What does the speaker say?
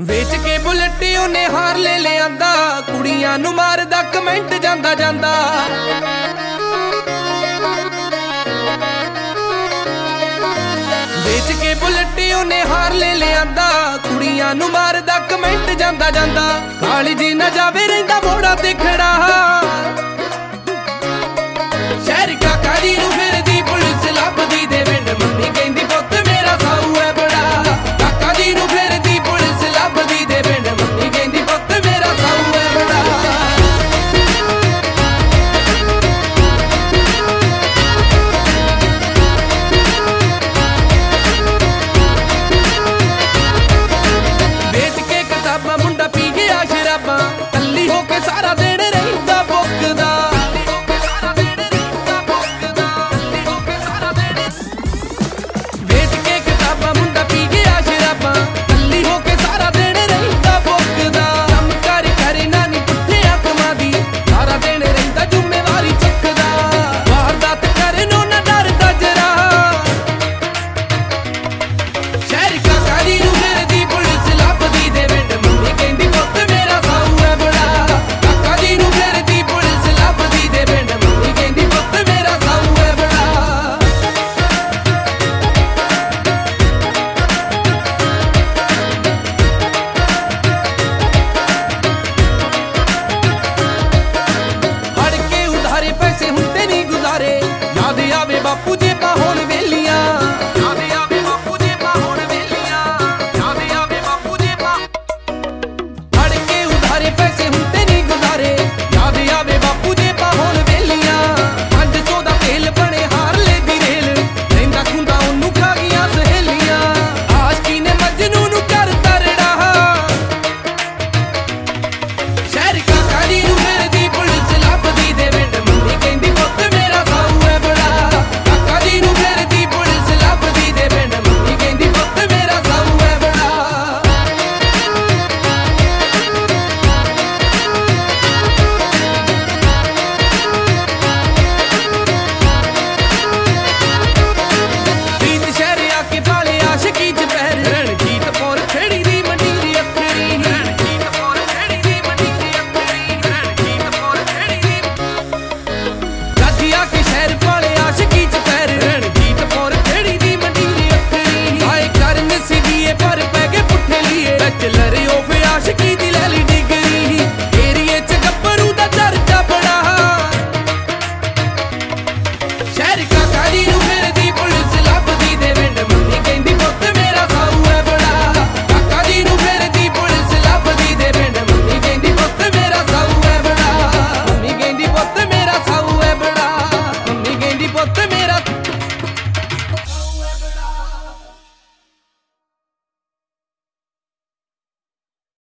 ਵੇਚ ਕੇ ਬੁਲਟ ਉਹਨੇ ਹਾਰ ਲੈ ਲਿਆਂਦਾ, ਕੁੜੀਆਂ ਨੂੰ ਮਾਰਦਾ, ਕਮੈਂਟ ਜਾਂਦਾ ਜਾਂਦਾ। ਵੇਚ ਕੇ ਬੁਲਟ ਉਹਨੇ ਹਾਰ ਲੈ ਲਿਆਂਦਾ, ਕੁੜੀਆਂ ਨੂੰ ਮਾਰਦਾ, ਕਮੈਂਟ ਜਾਂਦਾ ਜਾਂਦਾ। ਕਾਲੀ ਜੀ ਨਾ ਜਾਵੇ, ਰਹਿੰਦਾ ਮੋੜਾ ਤੇ ਖੜਾ। 把不掉